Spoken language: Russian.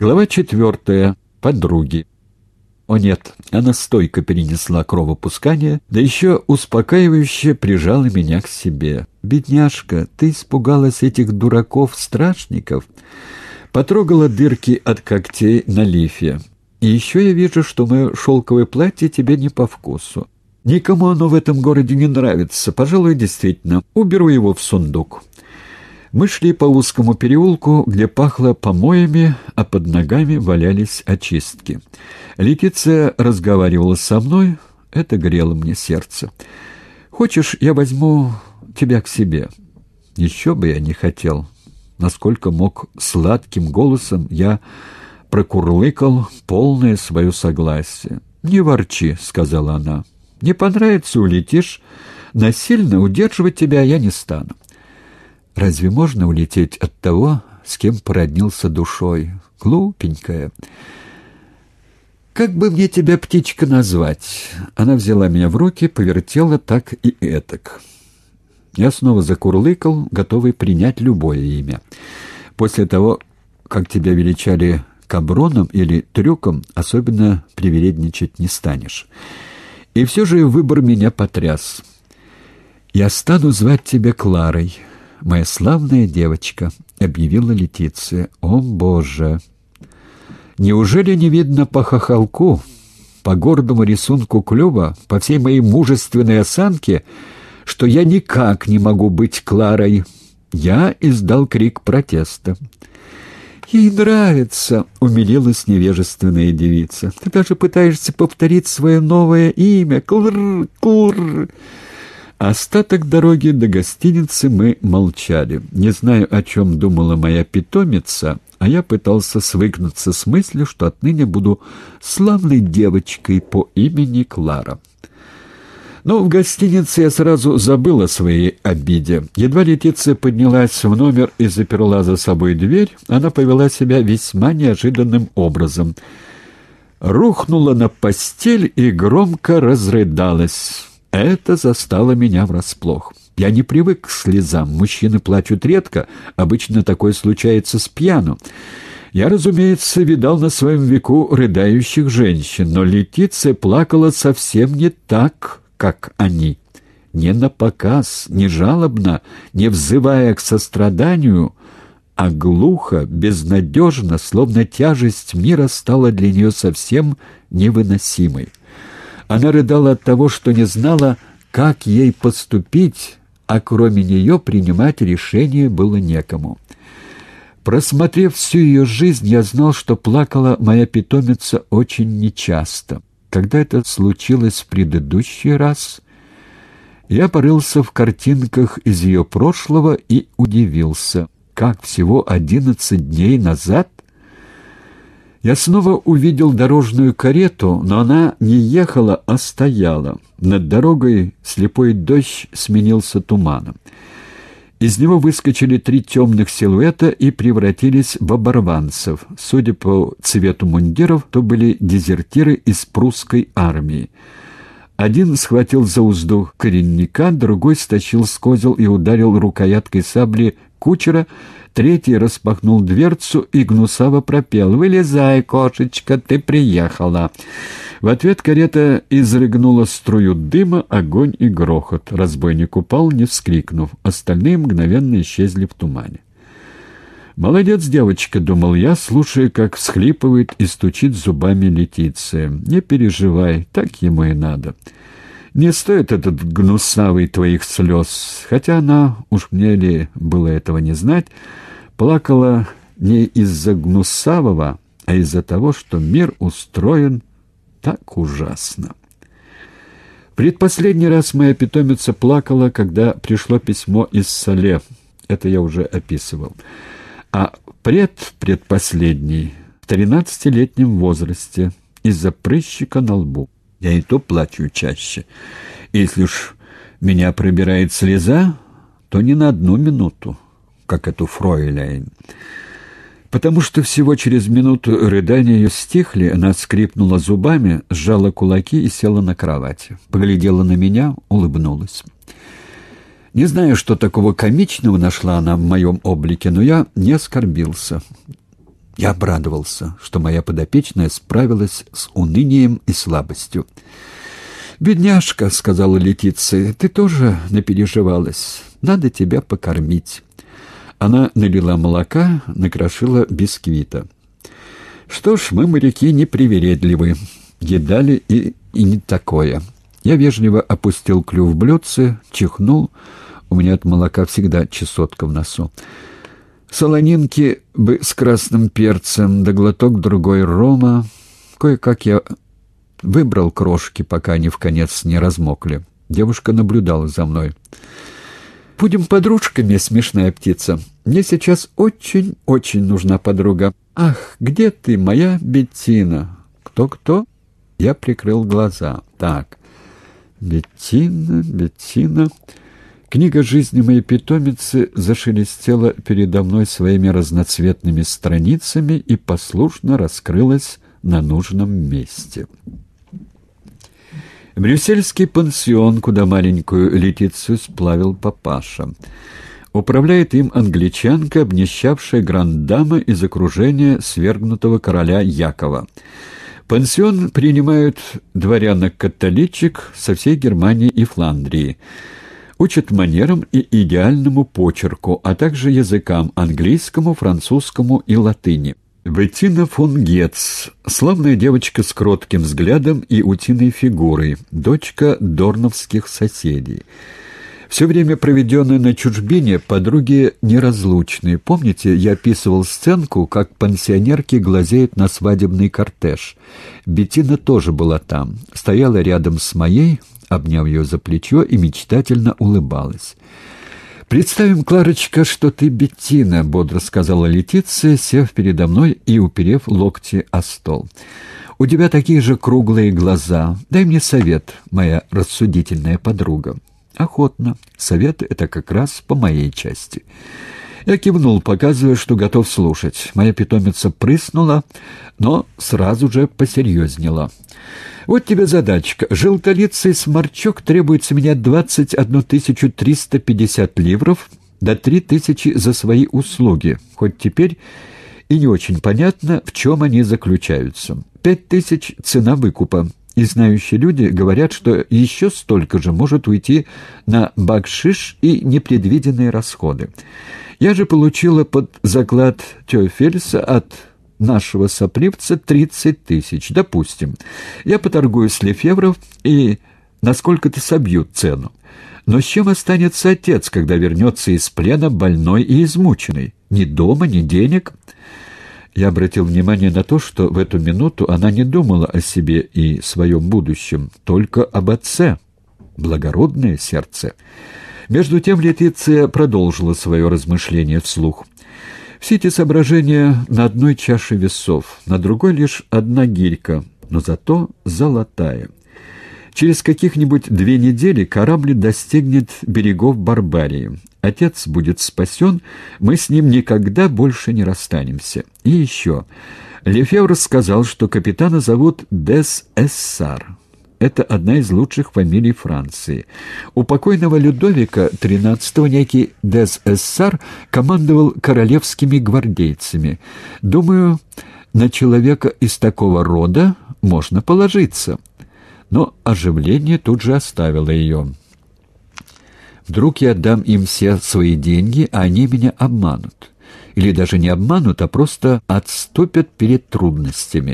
Глава четвертая. Подруги. О нет, она стойко перенесла кровопускание, да еще успокаивающе прижала меня к себе. «Бедняжка, ты испугалась этих дураков-страшников?» Потрогала дырки от когтей на лифе. «И еще я вижу, что мое шелковое платье тебе не по вкусу. Никому оно в этом городе не нравится. Пожалуй, действительно, уберу его в сундук». Мы шли по узкому переулку, где пахло помоями, а под ногами валялись очистки. Летиция разговаривала со мной, это грело мне сердце. «Хочешь, я возьму тебя к себе?» Еще бы я не хотел. Насколько мог сладким голосом, я прокурлыкал полное свое согласие. «Не ворчи», — сказала она. «Не понравится — улетишь. Насильно удерживать тебя я не стану». Разве можно улететь от того, с кем породнился душой? Глупенькая. «Как бы мне тебя, птичка, назвать?» Она взяла меня в руки, повертела так и этак. Я снова закурлыкал, готовый принять любое имя. После того, как тебя величали каброном или трюком, особенно привередничать не станешь. И все же выбор меня потряс. «Я стану звать тебя Кларой», моя славная девочка», — объявила Летиция. «О, Боже! Неужели не видно по хохолку, по гордому рисунку клюва, по всей моей мужественной осанке, что я никак не могу быть Кларой?» Я издал крик протеста. «Ей нравится», — умилилась невежественная девица. «Ты даже пытаешься повторить свое новое имя. Клр, клр». Остаток дороги до гостиницы мы молчали. Не знаю, о чем думала моя питомица, а я пытался свыкнуться с мыслью, что отныне буду славной девочкой по имени Клара. Но в гостинице я сразу забыл о своей обиде. Едва Летиция поднялась в номер и заперла за собой дверь, она повела себя весьма неожиданным образом. Рухнула на постель и громко разрыдалась. Это застало меня врасплох. Я не привык к слезам. Мужчины плачут редко, обычно такое случается с пьяну. Я, разумеется, видал на своем веку рыдающих женщин, но Летиция плакала совсем не так, как они. Не на показ, не жалобно, не взывая к состраданию, а глухо, безнадежно, словно тяжесть мира стала для нее совсем невыносимой. Она рыдала от того, что не знала, как ей поступить, а кроме нее принимать решение было некому. Просмотрев всю ее жизнь, я знал, что плакала моя питомица очень нечасто. Когда это случилось в предыдущий раз, я порылся в картинках из ее прошлого и удивился, как всего одиннадцать дней назад я снова увидел дорожную карету, но она не ехала, а стояла. Над дорогой слепой дождь сменился туманом. Из него выскочили три темных силуэта и превратились в оборванцев. Судя по цвету мундиров, то были дезертиры из прусской армии. Один схватил за узду коренника, другой стащил с козел и ударил рукояткой сабли кучера, третий распахнул дверцу и гнусаво пропел «Вылезай, кошечка, ты приехала!» В ответ карета изрыгнула струю дыма, огонь и грохот. Разбойник упал, не вскрикнув. Остальные мгновенно исчезли в тумане. «Молодец, девочка», — думал я, слушая, как всхлипывает и стучит зубами Летиция. «Не переживай, так ему и надо». Не стоит этот гнусавый твоих слез, хотя она, уж мне ли было этого не знать, плакала не из-за гнусавого, а из-за того, что мир устроен так ужасно. Предпоследний раз моя питомица плакала, когда пришло письмо из Сале. Это я уже описывал. А предпредпоследний в тринадцатилетнем возрасте из-за прыщика на лбу. Я и то плачу чаще. Если уж меня пробирает слеза, то не на одну минуту, как эту фройляйн. Потому что всего через минуту рыдания ее стихли, она скрипнула зубами, сжала кулаки и села на кровати. Поглядела на меня, улыбнулась. Не знаю, что такого комичного нашла она в моем облике, но я не оскорбился. Я обрадовался, что моя подопечная справилась с унынием и слабостью. «Бедняжка», — сказала Летиция, — «ты тоже напереживалась. Надо тебя покормить». Она налила молока, накрошила бисквита. «Что ж, мы, моряки, непривередливы. Едали и, и не такое». Я вежливо опустил клюв в блюдце, чихнул. У меня от молока всегда чесотка в носу. Солонинки бы с красным перцем, да глоток другой рома. Кое-как я выбрал крошки, пока они в конец не размокли. Девушка наблюдала за мной. «Будем подружками, смешная птица. Мне сейчас очень-очень нужна подруга. Ах, где ты, моя Беттина?» «Кто-кто?» Я прикрыл глаза. «Так, Беттина, Беттина...» Книга жизни моей питомицы зашелестела передо мной своими разноцветными страницами и послушно раскрылась на нужном месте. Брюссельский пансион, куда маленькую Летицию сплавил папаша. Управляет им англичанка, обнищавшая гранд-дама из окружения свергнутого короля Якова. Пансион принимают дворянок-католичек со всей Германии и Фландрии учат манерам и идеальному почерку, а также языкам английскому, французскому и латыни. Беттина фон Гетц, славная девочка с кротким взглядом и утиной фигурой, дочка дорновских соседей. Все время, проведенное на чужбине, подруги неразлучные. Помните, я описывал сценку, как пансионерки глазеют на свадебный кортеж. Беттина тоже была там, стояла рядом с моей, обняв ее за плечо, и мечтательно улыбалась. «Представим, Кларочка, что ты Беттина», — бодро сказала Летиция, сев передо мной и уперев локти о стол. «У тебя такие же круглые глаза. Дай мне совет, моя рассудительная подруга». «Охотно. Совет — это как раз по моей части». Я кивнул, показывая, что готов слушать. Моя питомица прыснула, но сразу же посерьезнела. «Вот тебе задачка. Желтолицый сморчок требует с меня 21 350 ливров до 3 тысячи за свои услуги, хоть теперь и не очень понятно, в чем они заключаются. Пять тысяч — цена выкупа». И знающие люди говорят, что еще столько же может уйти на бакшиш и непредвиденные расходы. Я же получила под заклад Теофельса от нашего сопливца 30 тысяч, допустим. Я поторгую с Лефевров и насколько-то собью цену. Но с чем останется отец, когда вернется из плена больной и измученный? Ни дома, ни денег. Я обратил внимание на то, что в эту минуту она не думала о себе и своем будущем, только об отце. Благородное сердце. Между тем Летиция продолжила свое размышление вслух. Все эти соображения на одной чаше весов, на другой лишь одна гирька, но зато золотая. Через каких-нибудь две недели корабль достигнет берегов Барбарии. Отец будет спасен, мы с ним никогда больше не расстанемся. И еще. Лефевр сказал, что капитана зовут Дес Эссар. Это одна из лучших фамилий Франции. У покойного Людовика XIII некий Дес Эссар командовал королевскими гвардейцами. Думаю, на человека из такого рода можно положиться. Но оживление тут же оставило ее. Вдруг я отдам им все свои деньги, а они меня обманут. Или даже не обманут, а просто отступят перед трудностями.